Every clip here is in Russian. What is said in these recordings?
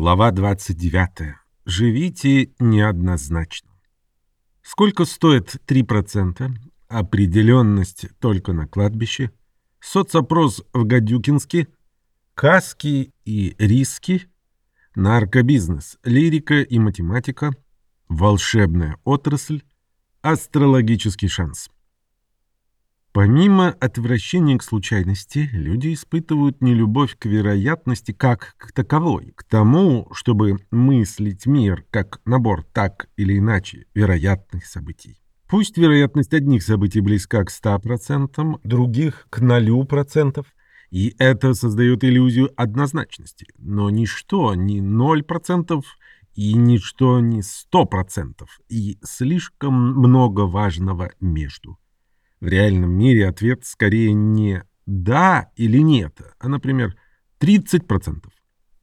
Глава 29. Живите неоднозначно. Сколько стоит 3%? Определенность только на кладбище. Соцопрос в Гадюкинске. Каски и риски. Наркобизнес, лирика и математика. Волшебная отрасль. Астрологический шанс. Помимо отвращения к случайности, люди испытывают нелюбовь к вероятности как к таковой, к тому, чтобы мыслить мир как набор так или иначе вероятных событий. Пусть вероятность одних событий близка к 100%, других — к 0%, и это создает иллюзию однозначности, но ничто не 0% и ничто не 100%, и слишком много важного между. В реальном мире ответ скорее не «да» или «нет», а, например, 30%.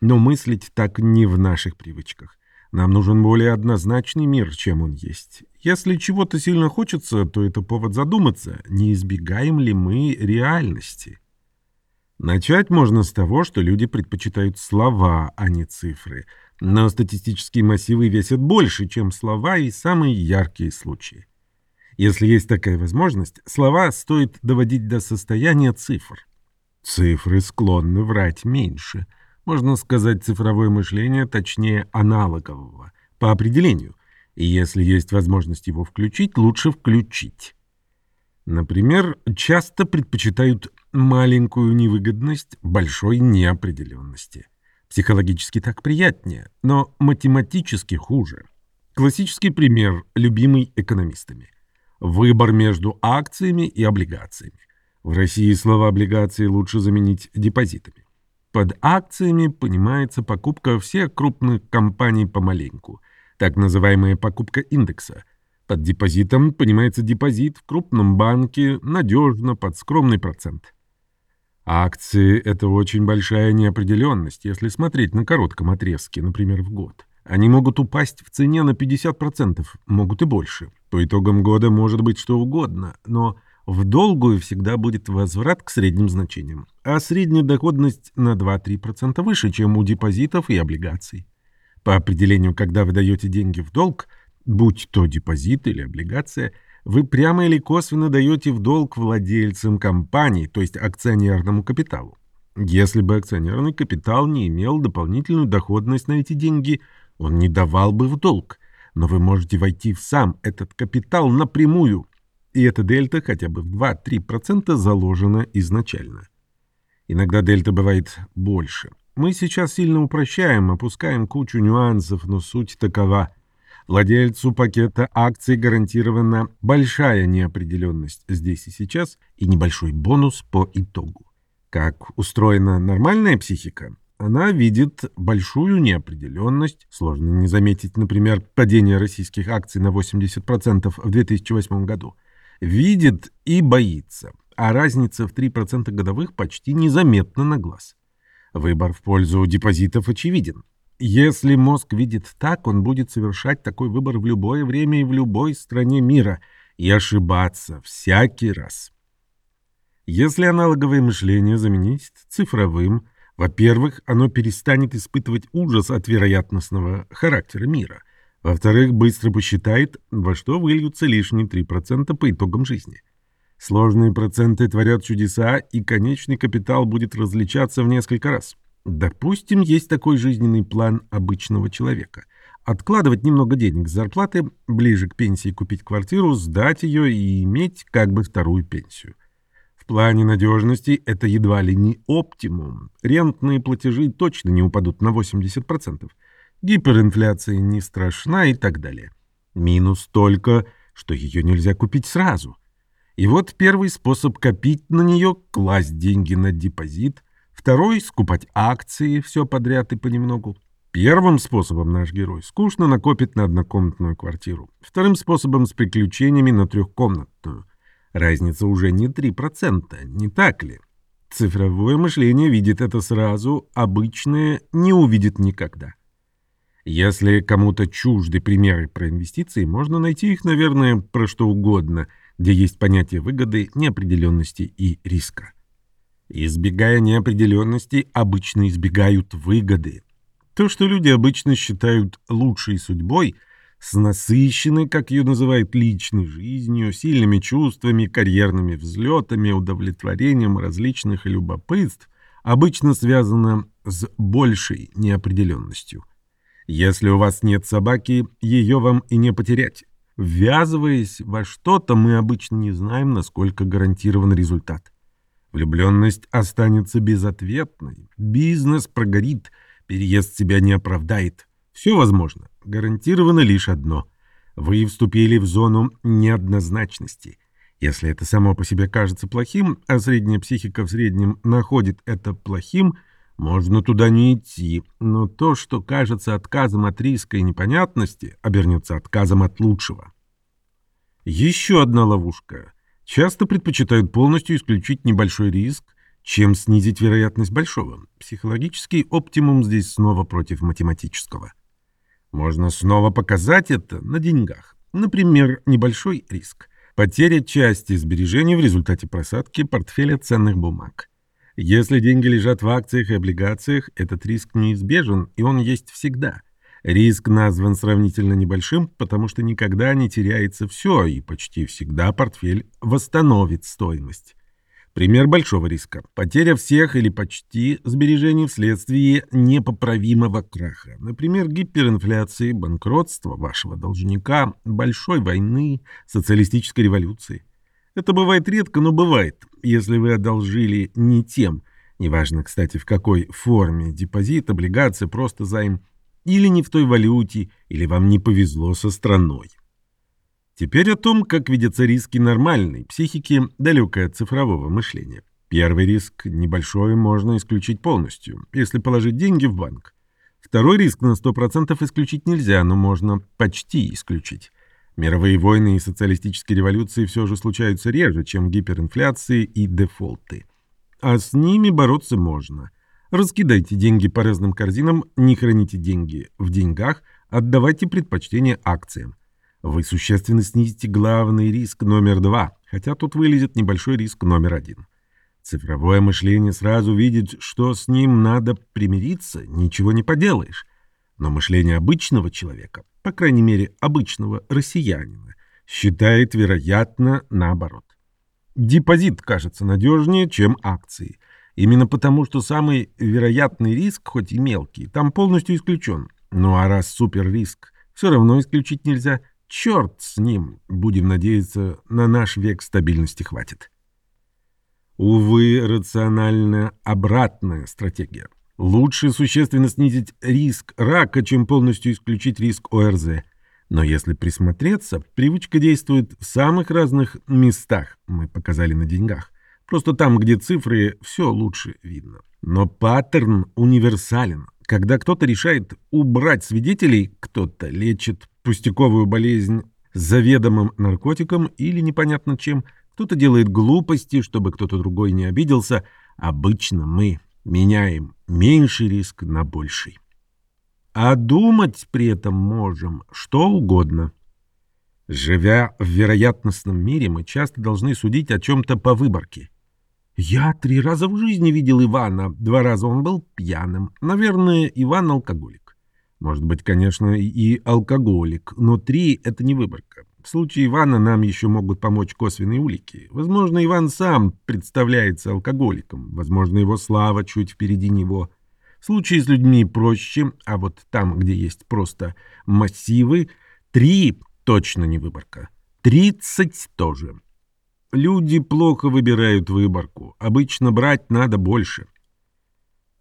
Но мыслить так не в наших привычках. Нам нужен более однозначный мир, чем он есть. Если чего-то сильно хочется, то это повод задуматься, не избегаем ли мы реальности. Начать можно с того, что люди предпочитают слова, а не цифры. Но статистические массивы весят больше, чем слова и самые яркие случаи. Если есть такая возможность, слова стоит доводить до состояния цифр. Цифры склонны врать меньше. Можно сказать, цифровое мышление точнее аналогового, по определению. И если есть возможность его включить, лучше включить. Например, часто предпочитают маленькую невыгодность большой неопределенности. Психологически так приятнее, но математически хуже. Классический пример, любимый экономистами. Выбор между акциями и облигациями. В России слова облигации лучше заменить депозитами. Под акциями понимается покупка всех крупных компаний помаленьку, так называемая покупка индекса. Под депозитом понимается депозит в крупном банке надежно под скромный процент. Акции – это очень большая неопределенность, если смотреть на коротком отрезке, например, в год. Они могут упасть в цене на 50%, могут и больше. По итогам года может быть что угодно, но в долгую всегда будет возврат к средним значениям, а средняя доходность на 2-3% выше, чем у депозитов и облигаций. По определению, когда вы даете деньги в долг, будь то депозит или облигация, вы прямо или косвенно даете в долг владельцам компании, то есть акционерному капиталу. Если бы акционерный капитал не имел дополнительную доходность на эти деньги – он не давал бы в долг, но вы можете войти в сам этот капитал напрямую, и эта дельта хотя бы в 2-3% заложена изначально. Иногда дельта бывает больше. Мы сейчас сильно упрощаем, опускаем кучу нюансов, но суть такова. Владельцу пакета акций гарантирована большая неопределенность здесь и сейчас и небольшой бонус по итогу. Как устроена нормальная психика? Она видит большую неопределенность. Сложно не заметить, например, падение российских акций на 80% в 2008 году. Видит и боится, а разница в 3% годовых почти незаметна на глаз. Выбор в пользу депозитов очевиден. Если мозг видит так, он будет совершать такой выбор в любое время и в любой стране мира и ошибаться всякий раз. Если аналоговое мышление заменить цифровым, во-первых, оно перестанет испытывать ужас от вероятностного характера мира. Во-вторых, быстро посчитает, во что выльются лишние 3% по итогам жизни. Сложные проценты творят чудеса, и конечный капитал будет различаться в несколько раз. Допустим, есть такой жизненный план обычного человека. Откладывать немного денег с зарплаты, ближе к пенсии купить квартиру, сдать ее и иметь как бы вторую пенсию. В плане надежности это едва ли не оптимум. Рентные платежи точно не упадут на 80%. Гиперинфляция не страшна и так далее. Минус только, что ее нельзя купить сразу. И вот первый способ копить на нее – класть деньги на депозит. Второй – скупать акции все подряд и понемногу. Первым способом наш герой скучно накопит на однокомнатную квартиру. Вторым способом с приключениями на трехкомнатную – Разница уже не 3%, не так ли? Цифровое мышление видит это сразу, обычное не увидит никогда. Если кому-то чужды примеры про инвестиции, можно найти их, наверное, про что угодно, где есть понятие выгоды, неопределенности и риска. Избегая неопределенности, обычно избегают выгоды. То, что люди обычно считают лучшей судьбой, с насыщенной, как ее называют, личной жизнью, сильными чувствами, карьерными взлетами, удовлетворением различных любопытств, обычно связано с большей неопределенностью. Если у вас нет собаки, ее вам и не потерять. Ввязываясь во что-то, мы обычно не знаем, насколько гарантирован результат. Влюбленность останется безответной, бизнес прогорит, переезд себя не оправдает. Все возможно. Гарантировано лишь одно. Вы вступили в зону неоднозначности. Если это само по себе кажется плохим, а средняя психика в среднем находит это плохим, можно туда не идти. Но то, что кажется отказом от риска и непонятности, обернется отказом от лучшего. Еще одна ловушка. Часто предпочитают полностью исключить небольшой риск, чем снизить вероятность большого. Психологический оптимум здесь снова против математического. Можно снова показать это на деньгах. Например, небольшой риск. Потеря части сбережений в результате просадки портфеля ценных бумаг. Если деньги лежат в акциях и облигациях, этот риск неизбежен, и он есть всегда. Риск назван сравнительно небольшим, потому что никогда не теряется все, и почти всегда портфель восстановит стоимость. Пример большого риска. Потеря всех или почти сбережений вследствие непоправимого краха. Например, гиперинфляции, банкротства вашего должника, большой войны, социалистической революции. Это бывает редко, но бывает, если вы одолжили не тем, неважно, кстати, в какой форме, депозит, облигация, просто займ, или не в той валюте, или вам не повезло со страной. Теперь о том, как видятся риски нормальной психики, далекой от цифрового мышления. Первый риск, небольшой, можно исключить полностью, если положить деньги в банк. Второй риск на 100% исключить нельзя, но можно почти исключить. Мировые войны и социалистические революции все же случаются реже, чем гиперинфляции и дефолты. А с ними бороться можно. Раскидайте деньги по разным корзинам, не храните деньги в деньгах, отдавайте предпочтение акциям. Вы существенно снизите главный риск номер два, хотя тут вылезет небольшой риск номер один. Цифровое мышление сразу видит, что с ним надо примириться, ничего не поделаешь. Но мышление обычного человека, по крайней мере обычного россиянина, считает вероятно наоборот. Депозит кажется надежнее, чем акции. Именно потому, что самый вероятный риск, хоть и мелкий, там полностью исключен. Ну а раз суперриск все равно исключить нельзя – Черт с ним, будем надеяться, на наш век стабильности хватит. Увы, рационально обратная стратегия. Лучше существенно снизить риск рака, чем полностью исключить риск ОРЗ. Но если присмотреться, привычка действует в самых разных местах, мы показали на деньгах. Просто там, где цифры, все лучше видно. Но паттерн универсален. Когда кто-то решает убрать свидетелей, кто-то лечит пустяковую болезнь заведомым наркотиком или непонятно чем, кто-то делает глупости, чтобы кто-то другой не обиделся. Обычно мы меняем меньший риск на больший. А думать при этом можем что угодно. Живя в вероятностном мире, мы часто должны судить о чем-то по выборке. Я три раза в жизни видел Ивана, два раза он был пьяным. Наверное, Иван алкоголик. Может быть, конечно, и алкоголик, но три — это не выборка. В случае Ивана нам еще могут помочь косвенные улики. Возможно, Иван сам представляется алкоголиком. Возможно, его слава чуть впереди него. В случае с людьми проще, а вот там, где есть просто массивы, три — точно не выборка. Тридцать тоже. Люди плохо выбирают выборку. Обычно брать надо больше.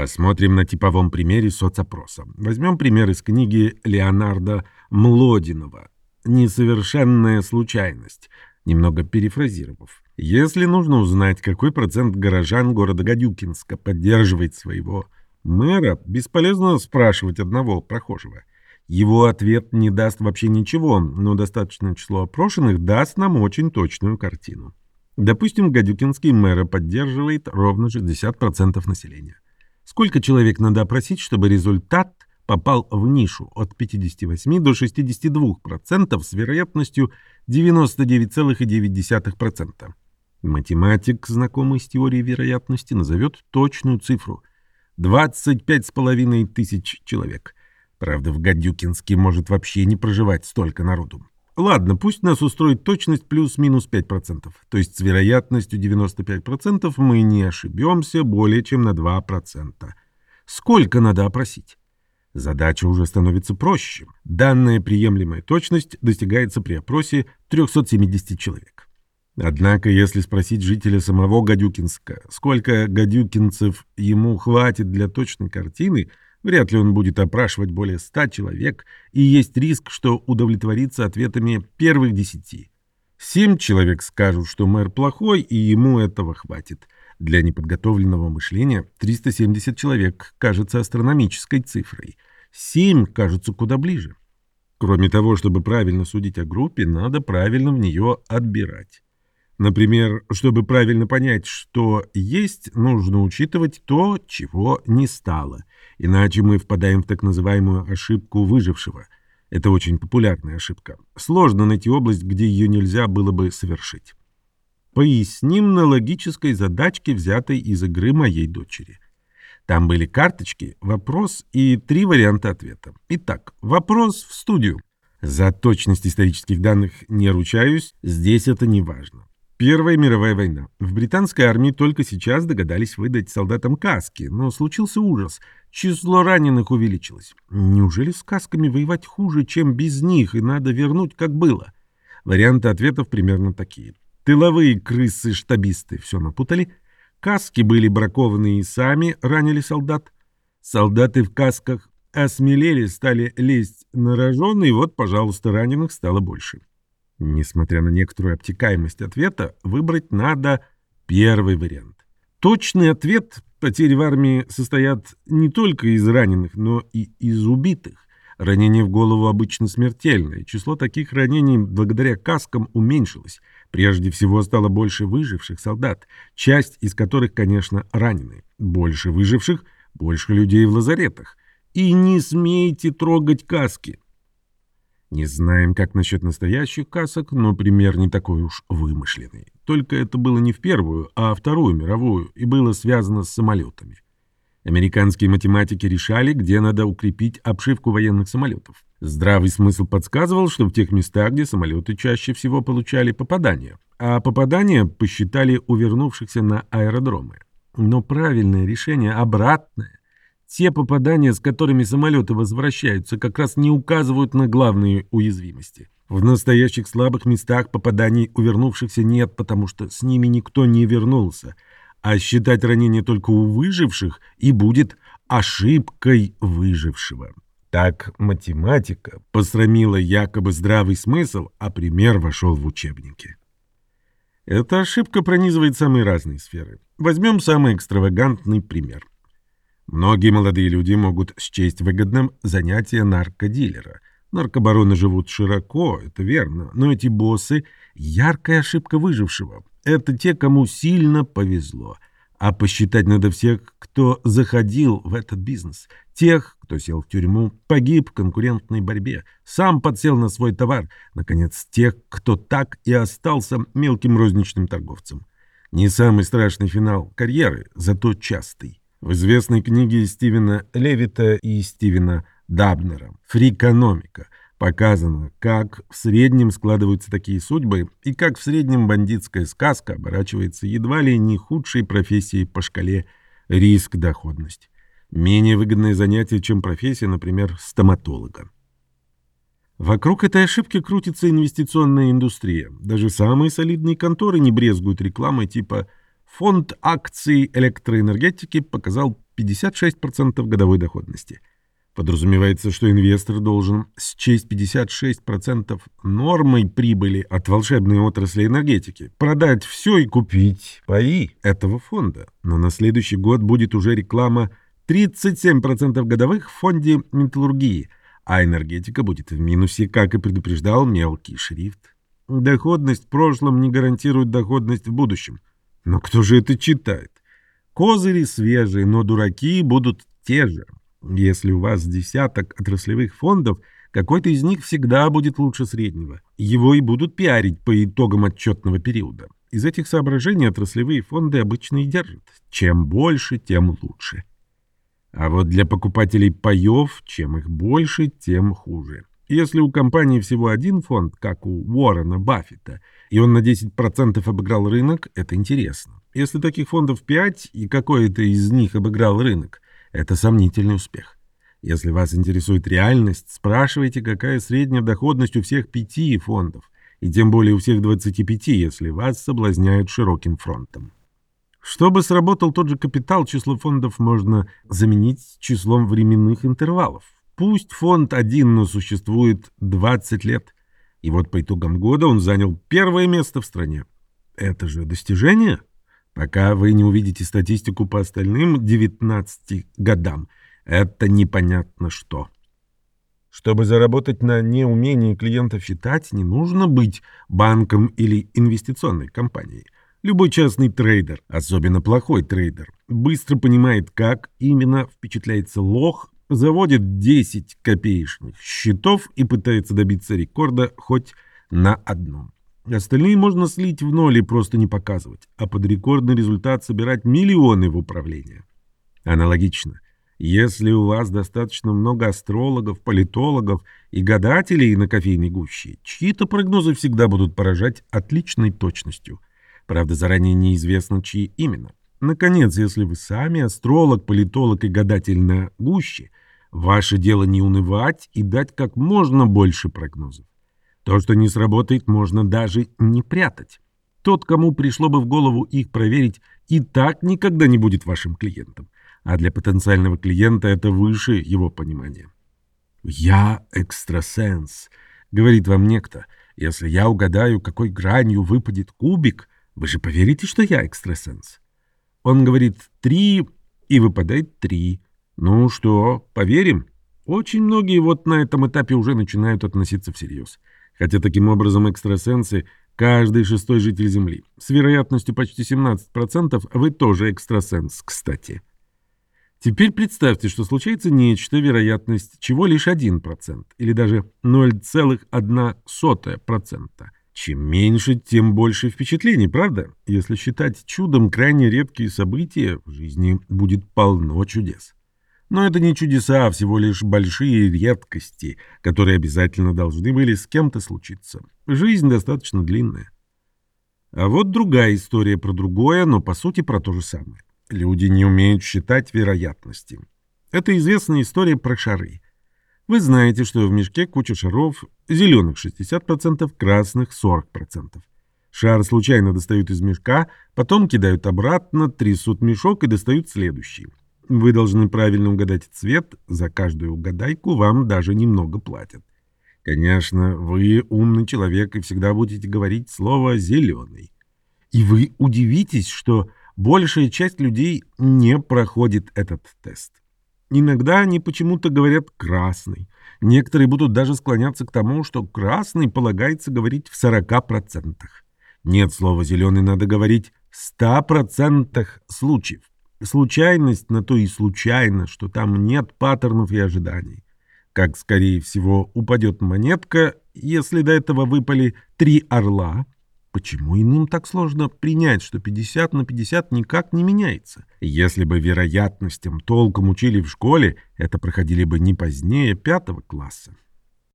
Посмотрим на типовом примере соцопроса. Возьмем пример из книги Леонарда Млодинова «Несовершенная случайность», немного перефразировав. Если нужно узнать, какой процент горожан города Гадюкинска поддерживает своего мэра, бесполезно спрашивать одного прохожего. Его ответ не даст вообще ничего, но достаточное число опрошенных даст нам очень точную картину. Допустим, Гадюкинский мэра поддерживает ровно 60% населения. Сколько человек надо опросить, чтобы результат попал в нишу от 58 до 62% с вероятностью 99,9%. Математик, знакомый с теорией вероятности, назовет точную цифру. 25,5 тысяч человек. Правда, в Гадюкинске может вообще не проживать столько народу. Ладно, пусть нас устроит точность плюс-минус 5%. То есть с вероятностью 95% мы не ошибемся более чем на 2%. Сколько надо опросить? Задача уже становится проще. Данная приемлемая точность достигается при опросе 370 человек. Однако, если спросить жителя самого Гадюкинска, сколько гадюкинцев ему хватит для точной картины, вряд ли он будет опрашивать более ста человек, и есть риск, что удовлетворится ответами первых десяти. Семь человек скажут, что мэр плохой, и ему этого хватит. Для неподготовленного мышления 370 человек кажется астрономической цифрой. Семь кажутся куда ближе. Кроме того, чтобы правильно судить о группе, надо правильно в нее отбирать. Например, чтобы правильно понять, что есть, нужно учитывать то, чего не стало. Иначе мы впадаем в так называемую ошибку выжившего. Это очень популярная ошибка. Сложно найти область, где ее нельзя было бы совершить. Поясним на логической задачке, взятой из игры моей дочери. Там были карточки, вопрос и три варианта ответа. Итак, вопрос в студию. За точность исторических данных не ручаюсь, здесь это не важно. Первая мировая война. В британской армии только сейчас догадались выдать солдатам каски, но случился ужас. Число раненых увеличилось. Неужели с касками воевать хуже, чем без них, и надо вернуть, как было? Варианты ответов примерно такие. Тыловые крысы-штабисты все напутали. Каски были бракованы и сами ранили солдат. Солдаты в касках осмелели, стали лезть на рожон, и вот, пожалуйста, раненых стало больше. Несмотря на некоторую обтекаемость ответа, выбрать надо первый вариант. Точный ответ потери в армии состоят не только из раненых, но и из убитых. Ранение в голову обычно смертельное. Число таких ранений благодаря каскам уменьшилось. Прежде всего стало больше выживших солдат, часть из которых, конечно, ранены. Больше выживших, больше людей в лазаретах. И не смейте трогать каски. Не знаем, как насчет настоящих касок, но пример не такой уж вымышленный. Только это было не в Первую, а Вторую мировую, и было связано с самолетами. Американские математики решали, где надо укрепить обшивку военных самолетов. Здравый смысл подсказывал, что в тех местах, где самолеты чаще всего получали попадания, а попадания посчитали у вернувшихся на аэродромы. Но правильное решение обратное. Те попадания, с которыми самолеты возвращаются, как раз не указывают на главные уязвимости. В настоящих слабых местах попаданий у вернувшихся нет, потому что с ними никто не вернулся. А считать ранение только у выживших и будет ошибкой выжившего. Так математика посрамила якобы здравый смысл, а пример вошел в учебники. Эта ошибка пронизывает самые разные сферы. Возьмем самый экстравагантный пример. Многие молодые люди могут счесть выгодным занятие наркодилера. Наркобароны живут широко, это верно, но эти боссы — яркая ошибка выжившего. Это те, кому сильно повезло. А посчитать надо всех, кто заходил в этот бизнес. Тех, кто сел в тюрьму, погиб в конкурентной борьбе, сам подсел на свой товар. Наконец, тех, кто так и остался мелким розничным торговцем. Не самый страшный финал карьеры, зато частый. В известной книге Стивена Левита и Стивена Дабнера «Фрикономика» показано, как в среднем складываются такие судьбы и как в среднем бандитская сказка оборачивается едва ли не худшей профессией по шкале риск-доходность. Менее выгодное занятие, чем профессия, например, стоматолога. Вокруг этой ошибки крутится инвестиционная индустрия. Даже самые солидные конторы не брезгуют рекламой типа «Связь» Фонд акций электроэнергетики показал 56% годовой доходности. Подразумевается, что инвестор должен счесть 56% нормой прибыли от волшебной отрасли энергетики, продать все и купить паи этого фонда. Но на следующий год будет уже реклама 37% годовых в фонде металлургии, а энергетика будет в минусе, как и предупреждал мелкий шрифт. Доходность в прошлом не гарантирует доходность в будущем. Но кто же это читает? Козыри свежие, но дураки будут те же. Если у вас десяток отраслевых фондов, какой-то из них всегда будет лучше среднего. Его и будут пиарить по итогам отчетного периода. Из этих соображений отраслевые фонды обычно и держат. Чем больше, тем лучше. А вот для покупателей паев, чем их больше, тем хуже. Если у компании всего один фонд, как у Уоррена Баффета, и он на 10% обыграл рынок, это интересно. Если таких фондов 5, и какой-то из них обыграл рынок, это сомнительный успех. Если вас интересует реальность, спрашивайте, какая средняя доходность у всех пяти фондов, и тем более у всех 25, если вас соблазняют широким фронтом. Чтобы сработал тот же капитал, число фондов можно заменить числом временных интервалов. Пусть фонд один, но существует 20 лет. И вот по итогам года он занял первое место в стране. Это же достижение. Пока вы не увидите статистику по остальным 19 годам, это непонятно что. Чтобы заработать на неумении клиентов считать, не нужно быть банком или инвестиционной компанией. Любой частный трейдер, особенно плохой трейдер, быстро понимает, как именно впечатляется лох заводит 10 копеечных счетов и пытается добиться рекорда хоть на одном. Остальные можно слить в ноль и просто не показывать, а под рекордный результат собирать миллионы в управление. Аналогично. Если у вас достаточно много астрологов, политологов и гадателей на кофейной гуще, чьи-то прогнозы всегда будут поражать отличной точностью. Правда, заранее неизвестно, чьи именно. Наконец, если вы сами астролог, политолог и гадатель на гуще, Ваше дело не унывать и дать как можно больше прогнозов. То, что не сработает, можно даже не прятать. Тот, кому пришло бы в голову их проверить, и так никогда не будет вашим клиентом. А для потенциального клиента это выше его понимания. «Я экстрасенс», — говорит вам некто. «Если я угадаю, какой гранью выпадет кубик, вы же поверите, что я экстрасенс?» Он говорит «три», и выпадает «три». Ну что, поверим? Очень многие вот на этом этапе уже начинают относиться всерьез. Хотя таким образом экстрасенсы – каждый шестой житель Земли. С вероятностью почти 17% вы тоже экстрасенс, кстати. Теперь представьте, что случается нечто, вероятность чего лишь 1%, или даже 0,1%. Чем меньше, тем больше впечатлений, правда? Если считать чудом крайне редкие события, в жизни будет полно чудес. Но это не чудеса, а всего лишь большие редкости, которые обязательно должны были с кем-то случиться. Жизнь достаточно длинная. А вот другая история про другое, но по сути про то же самое. Люди не умеют считать вероятности. Это известная история про шары. Вы знаете, что в мешке куча шаров, зеленых 60%, красных 40%. Шар случайно достают из мешка, потом кидают обратно, трясут мешок и достают следующий. Вы должны правильно угадать цвет, за каждую угадайку вам даже немного платят. Конечно, вы умный человек и всегда будете говорить слово «зеленый». И вы удивитесь, что большая часть людей не проходит этот тест. Иногда они почему-то говорят «красный». Некоторые будут даже склоняться к тому, что «красный» полагается говорить в 40%. Нет, слова «зеленый» надо говорить в 100% случаев. Случайность на то и случайно, что там нет паттернов и ожиданий. Как, скорее всего, упадет монетка, если до этого выпали три орла. Почему иным так сложно принять, что 50 на 50 никак не меняется? Если бы вероятностям толком учили в школе, это проходили бы не позднее пятого класса.